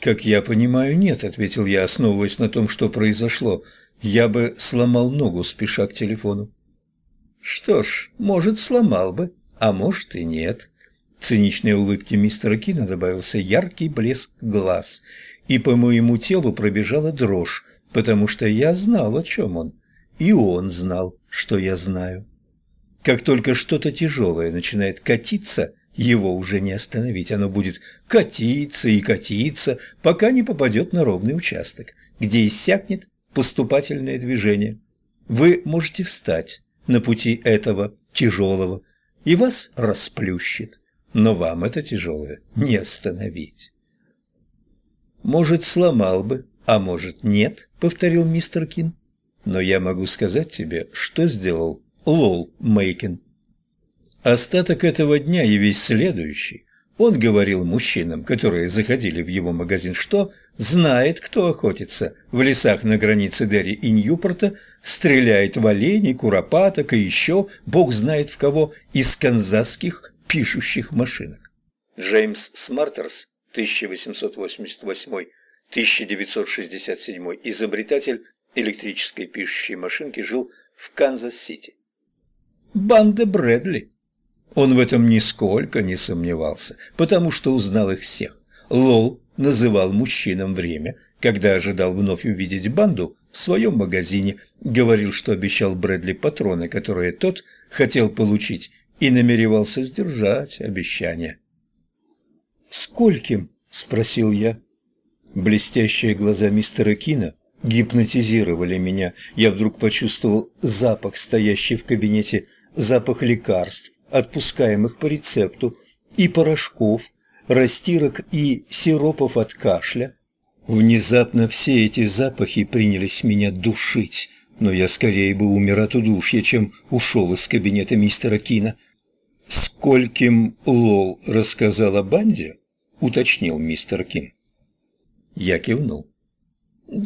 «Как я понимаю, нет», — ответил я, основываясь на том, что произошло. «Я бы сломал ногу, спеша к телефону». «Что ж, может, сломал бы, а может и нет». В циничной улыбке мистера Кина добавился яркий блеск глаз, и по моему телу пробежала дрожь, потому что я знал, о чем он, и он знал, что я знаю. Как только что-то тяжелое начинает катиться, его уже не остановить, оно будет катиться и катиться, пока не попадет на ровный участок, где иссякнет поступательное движение. Вы можете встать на пути этого тяжелого, и вас расплющит, но вам это тяжелое не остановить. «Может, сломал бы, а может, нет», — повторил мистер Кин. «Но я могу сказать тебе, что сделал Лол Мейкин. Остаток этого дня и весь следующий он говорил мужчинам, которые заходили в его магазин, что знает, кто охотится в лесах на границе Дерри и Ньюпорта, стреляет в оленей, куропаток и еще, бог знает в кого, из канзасских пишущих машинок. Джеймс Смартерс, 1888-1967, изобретатель электрической пишущей машинки, жил в Канзас-Сити банда Брэдли. Он в этом нисколько не сомневался, потому что узнал их всех. Лоу называл мужчинам время, когда ожидал вновь увидеть банду в своем магазине, говорил, что обещал Брэдли патроны, которые тот хотел получить, и намеревался сдержать обещание. «Скольким?» – спросил я. Блестящие глаза мистера Кина гипнотизировали меня. Я вдруг почувствовал запах, стоящий в кабинете запах лекарств, отпускаемых по рецепту, и порошков, растирок и сиропов от кашля. Внезапно все эти запахи принялись меня душить, но я скорее бы умер от удушья, чем ушел из кабинета мистера Кина. «Скольким Лол рассказал о банде?» — уточнил мистер Кин. Я кивнул.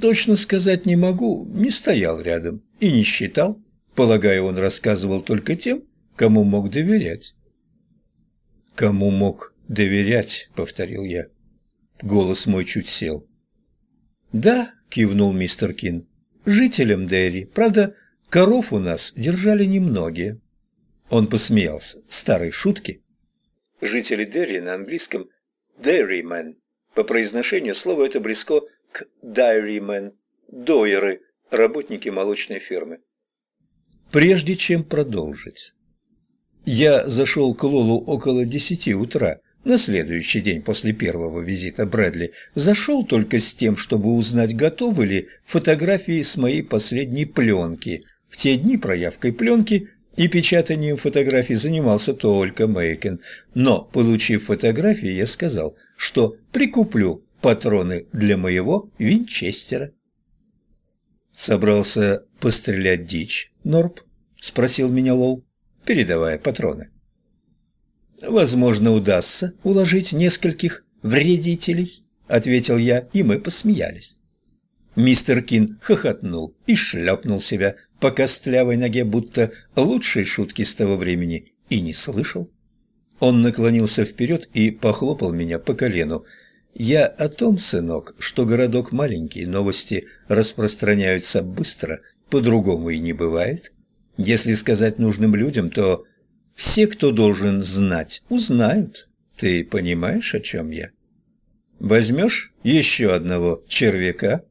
«Точно сказать не могу, не стоял рядом и не считал. Полагаю, он рассказывал только тем, кому мог доверять. «Кому мог доверять?» — повторил я. Голос мой чуть сел. «Да», — кивнул мистер Кин, — «жителям Дерри. Правда, коров у нас держали немногие». Он посмеялся. Старой шутки. Жители Дерри на английском «dairymen». По произношению слова это близко к «dairymen» – «дойеры», работники молочной фермы прежде чем продолжить. Я зашел к Лолу около десяти утра, на следующий день после первого визита Брэдли. Зашел только с тем, чтобы узнать, готовы ли фотографии с моей последней пленки. В те дни проявкой пленки и печатанием фотографий занимался только Мейкен. Но, получив фотографии, я сказал, что прикуплю патроны для моего винчестера. Собрался пострелять дичь, Норп? Спросил меня Лол, передавая патроны. Возможно, удастся уложить нескольких вредителей, ответил я, и мы посмеялись. Мистер Кин хохотнул и шлепнул себя по костлявой ноге, будто лучшей шутки с того времени и не слышал. Он наклонился вперед и похлопал меня по колену. «Я о том, сынок, что городок маленький, новости распространяются быстро, по-другому и не бывает. Если сказать нужным людям, то все, кто должен знать, узнают. Ты понимаешь, о чем я? Возьмешь еще одного червяка?»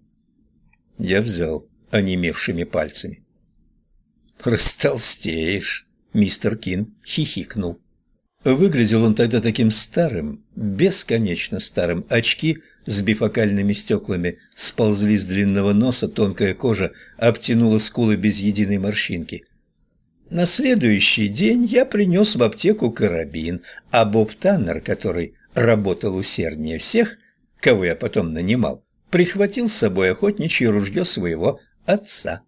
Я взял онемевшими пальцами. «Растолстеешь», — мистер Кин хихикнул. Выглядел он тогда таким старым, бесконечно старым. Очки с бифокальными стеклами сползли с длинного носа, тонкая кожа обтянула скулы без единой морщинки. На следующий день я принес в аптеку карабин, а Боб Таннер, который работал усерднее всех, кого я потом нанимал, прихватил с собой охотничье ружье своего отца.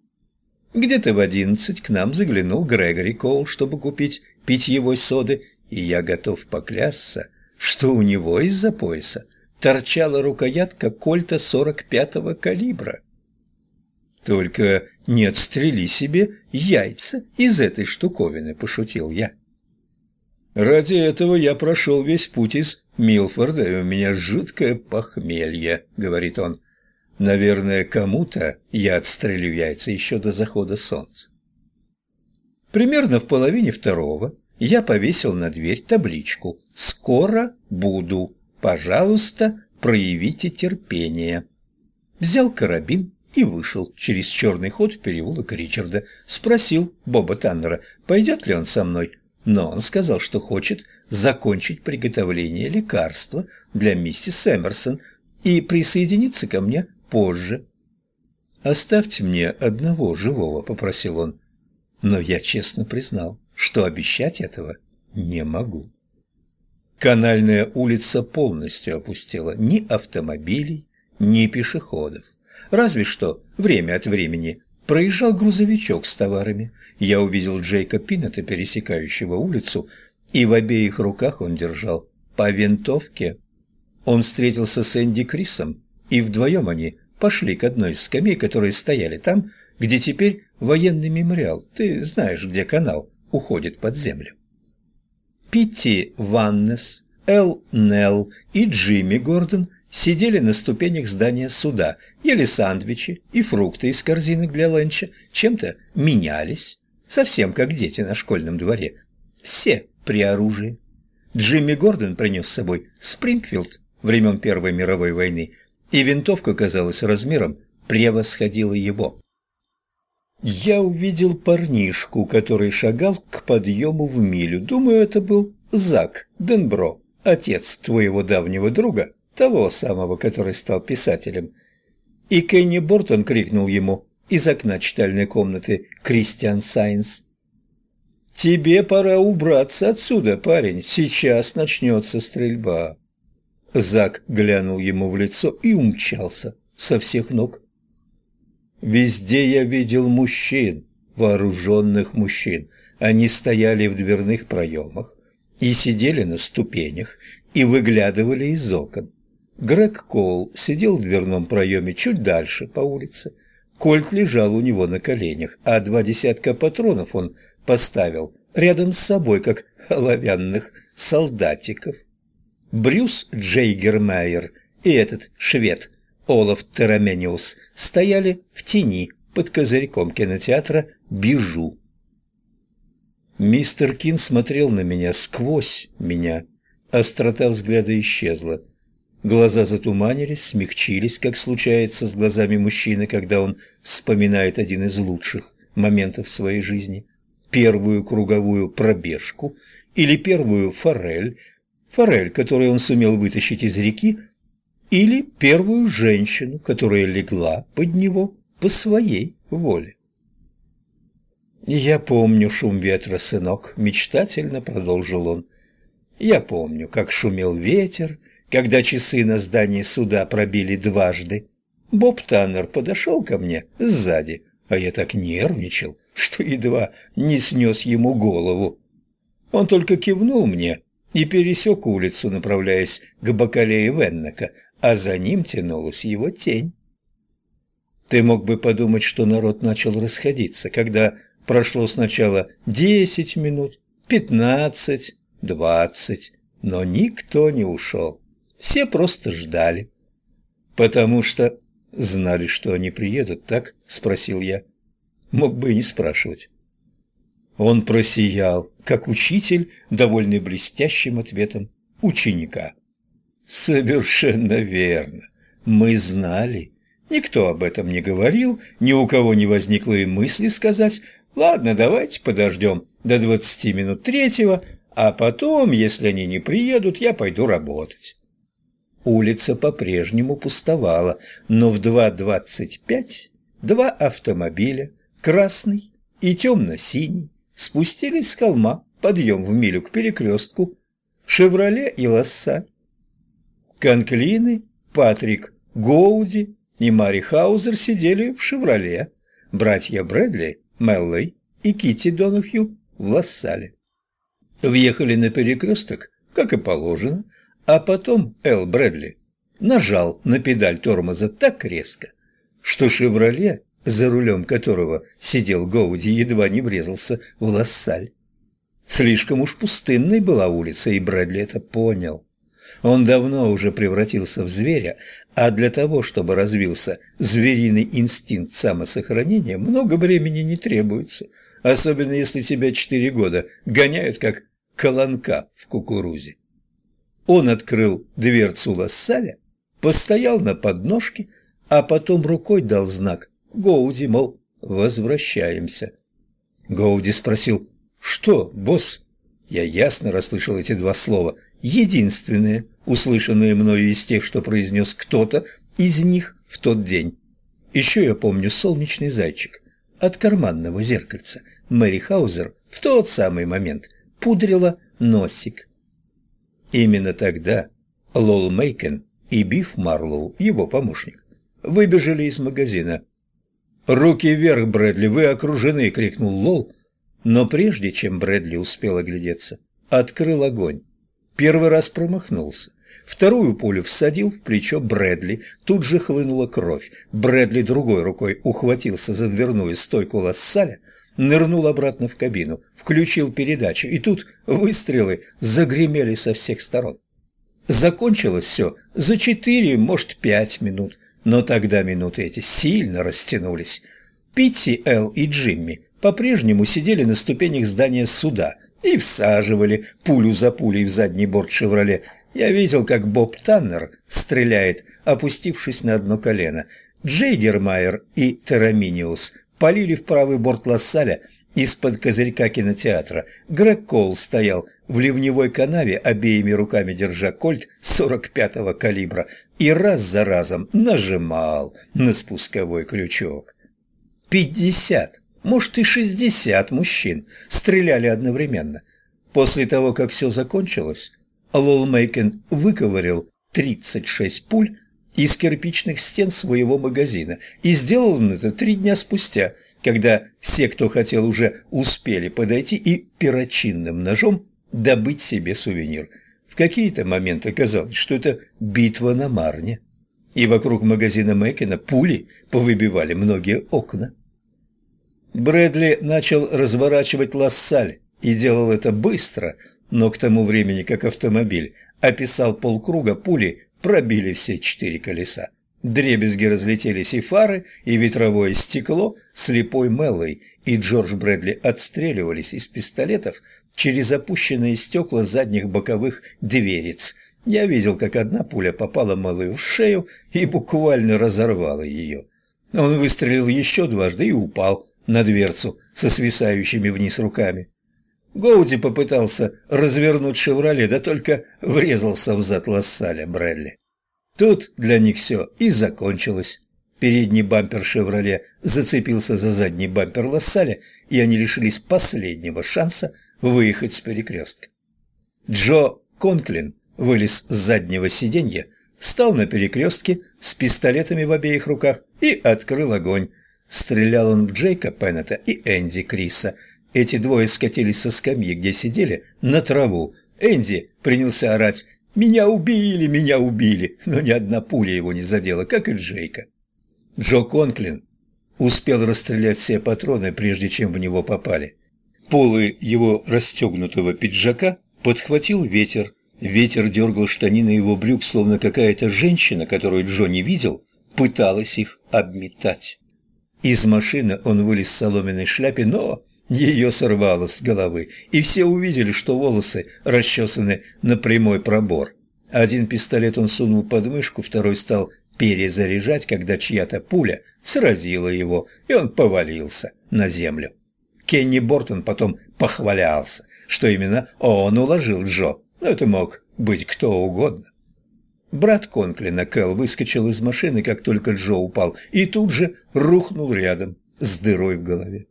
Где-то в одиннадцать к нам заглянул Грегори Коул, чтобы купить питьевой соды, и я готов поклясться, что у него из-за пояса торчала рукоятка кольта 45-го калибра. Только не отстрели себе яйца из этой штуковины, пошутил я. Ради этого я прошел весь путь из Милфорда, и у меня жуткое похмелье, говорит он. Наверное, кому-то я отстрелю яйца еще до захода солнца. Примерно в половине второго я повесил на дверь табличку «Скоро буду. Пожалуйста, проявите терпение». Взял карабин и вышел через черный ход в переулок Ричарда. Спросил Боба Таннера, пойдет ли он со мной, но он сказал, что хочет закончить приготовление лекарства для миссис Эмерсон и присоединиться ко мне позже. «Оставьте мне одного живого», — попросил он. Но я честно признал, что обещать этого не могу. Канальная улица полностью опустела ни автомобилей, ни пешеходов. Разве что время от времени проезжал грузовичок с товарами. Я увидел Джейка Пиннета, пересекающего улицу, и в обеих руках он держал по винтовке. Он встретился с Энди Крисом, и вдвоем они пошли к одной из скамей, которые стояли там, где теперь военный мемориал. Ты знаешь, где канал уходит под землю. Питти Ваннес, Эл Нелл и Джимми Гордон сидели на ступенях здания суда, ели сандвичи и фрукты из корзинок для ленча, чем-то менялись, совсем как дети на школьном дворе. Все при оружии. Джимми Гордон принес с собой Спрингфилд времен Первой мировой войны и винтовка, казалось, размером превосходила его. Я увидел парнишку, который шагал к подъему в милю. Думаю, это был Зак Денбро, отец твоего давнего друга, того самого, который стал писателем. И Кенни Бортон крикнул ему из окна читальной комнаты «Кристиан Сайнс». «Тебе пора убраться отсюда, парень, сейчас начнется стрельба». Зак глянул ему в лицо и умчался со всех ног. Везде я видел мужчин, вооруженных мужчин. Они стояли в дверных проемах и сидели на ступенях и выглядывали из окон. Грег Коул сидел в дверном проеме чуть дальше по улице. Кольт лежал у него на коленях, а два десятка патронов он поставил рядом с собой, как оловянных солдатиков. Брюс Джейгермайер и этот швед Олаф Терамениус стояли в тени под козырьком кинотеатра «Бижу». Мистер Кин смотрел на меня сквозь меня. Острота взгляда исчезла. Глаза затуманились, смягчились, как случается с глазами мужчины, когда он вспоминает один из лучших моментов своей жизни. Первую круговую пробежку или первую форель, форель, которую он сумел вытащить из реки, или первую женщину, которая легла под него по своей воле. «Я помню шум ветра, сынок», — мечтательно продолжил он. «Я помню, как шумел ветер, когда часы на здании суда пробили дважды. Боб Таннер подошел ко мне сзади, а я так нервничал, что едва не снес ему голову. Он только кивнул мне и пересек улицу, направляясь к бакалее Веннека, а за ним тянулась его тень. Ты мог бы подумать, что народ начал расходиться, когда прошло сначала десять минут, пятнадцать, двадцать, но никто не ушел. Все просто ждали. Потому что знали, что они приедут, так? Спросил я. Мог бы и не спрашивать. Он просиял, как учитель, довольный блестящим ответом ученика. Совершенно верно. Мы знали. Никто об этом не говорил, ни у кого не возникло и мысли сказать «Ладно, давайте подождем до двадцати минут третьего, а потом, если они не приедут, я пойду работать». Улица по-прежнему пустовала, но в 2.25 два автомобиля, красный и темно-синий, спустились с холма, подъем в милю к перекрестку, «Шевроле» и «Лассаль». Конклины, Патрик Гоуди и Мари Хаузер сидели в «Шевроле», братья Брэдли, Меллой и Кити Донахью в Лассале. Въехали на перекресток, как и положено, а потом Эл Брэдли нажал на педаль тормоза так резко, что «Шевроле», за рулем которого сидел Гоуди, едва не врезался в Лассаль. Слишком уж пустынной была улица, и Брэдли это понял. Он давно уже превратился в зверя, а для того, чтобы развился звериный инстинкт самосохранения, много времени не требуется, особенно если тебя четыре года гоняют как колонка в кукурузе. Он открыл дверцу Лассаля, постоял на подножке, а потом рукой дал знак Гоуди, мол, возвращаемся. Гоуди спросил, что, босс? Я ясно расслышал эти два слова, единственные, услышанные мною из тех, что произнес кто-то из них в тот день. Еще я помню солнечный зайчик от карманного зеркальца. Мэри Хаузер в тот самый момент пудрила носик. Именно тогда Лол Мейкен и Биф Марлоу, его помощник, выбежали из магазина. «Руки вверх, Брэдли, вы окружены!» — крикнул Лол, но прежде чем Брэдли успел оглядеться, открыл огонь. Первый раз промахнулся. Вторую пулю всадил в плечо Брэдли. Тут же хлынула кровь. Брэдли другой рукой ухватился за дверную стойку Лассаля, нырнул обратно в кабину, включил передачу, и тут выстрелы загремели со всех сторон. Закончилось все за четыре, может, пять минут, но тогда минуты эти сильно растянулись. Питти, Эл и Джимми по-прежнему сидели на ступенях здания суда и всаживали пулю за пулей в задний борт «Шевроле». Я видел, как Боб Таннер стреляет, опустившись на одно колено. Джейгермайер и Тераминиус полили в правый борт Лассаля из-под козырька кинотеатра. Грег Коул стоял в ливневой канаве, обеими руками держа кольт 45-го калибра, и раз за разом нажимал на спусковой крючок. Пятьдесят, может и шестьдесят мужчин стреляли одновременно. После того, как все закончилось, Лол Мейкен выковырил 36 пуль из кирпичных стен своего магазина, и сделал он это три дня спустя, когда все, кто хотел, уже успели подойти и перочинным ножом добыть себе сувенир. В какие-то моменты казалось, что это битва на Марне, и вокруг магазина Мэкена пули повыбивали многие окна. Брэдли начал разворачивать лассаль и делал это быстро, но к тому времени, как автомобиль описал полкруга, пули пробили все четыре колеса. Дребезги разлетелись и фары, и ветровое стекло, слепой Меллой и Джордж Брэдли отстреливались из пистолетов через опущенные стекла задних боковых дверец. Я видел, как одна пуля попала Мэллой в шею и буквально разорвала ее. Он выстрелил еще дважды и упал на дверцу со свисающими вниз руками. Гоуди попытался развернуть «Шевроле», да только врезался в зад Лассаля Брэдли. Тут для них все и закончилось. Передний бампер «Шевроле» зацепился за задний бампер Лассаля, и они лишились последнего шанса выехать с перекрестка. Джо Конклин вылез с заднего сиденья, встал на перекрестке с пистолетами в обеих руках и открыл огонь. Стрелял он в Джейка Пеннета и Энди Криса – эти двое скатились со скамьи, где сидели, на траву. Энди принялся орать «Меня убили! Меня убили!» Но ни одна пуля его не задела, как и Джейка. Джо Конклин успел расстрелять все патроны, прежде чем в него попали. Полы его расстегнутого пиджака подхватил ветер. Ветер дергал штанины его брюк, словно какая-то женщина, которую Джо не видел, пыталась их обметать. Из машины он вылез в соломенной шляпе, но ее сорвало с головы, и все увидели, что волосы расчесаны на прямой пробор. Один пистолет он сунул под мышку, второй стал перезаряжать, когда чья-то пуля сразила его, и он повалился на землю. Кенни Бортон потом похвалялся, что именно он уложил Джо, но это мог быть кто угодно. Брат Конклина, Кэл, выскочил из машины, как только Джо упал, и тут же рухнул рядом с дырой в голове.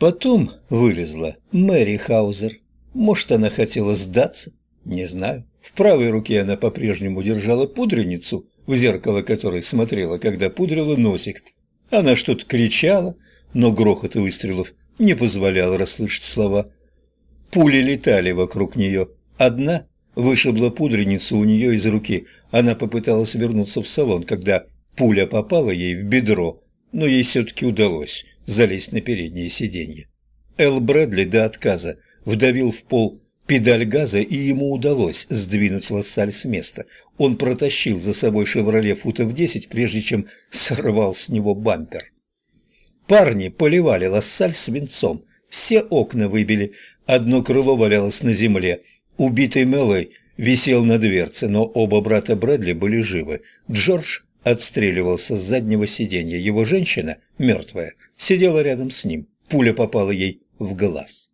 Потом вылезла Мэри Хаузер. Может, она хотела сдаться? Не знаю. В правой руке она по-прежнему держала пудреницу, в зеркало которой смотрела, когда пудрила носик. Она что-то кричала, но грохот выстрелов не позволял расслышать слова. Пули летали вокруг нее. Одна вышибла пудреницу у нее из руки. Она попыталась вернуться в салон, когда пуля попала ей в бедро, но ей все-таки удалось залезть на переднее сиденье. Эл Брэдли до отказа вдавил в пол педаль газа, и ему удалось сдвинуть Лассаль с места. Он протащил за собой «Шевроле» футов десять, прежде чем сорвал с него бампер. Парни поливали Лассаль свинцом, все окна выбили, одно крыло валялось на земле. Убитый Меллой висел на дверце, но оба брата Брэдли были живы. Джордж отстреливался с заднего сиденья. Его женщина, мертвая, сидела рядом с ним. Пуля попала ей в глаз.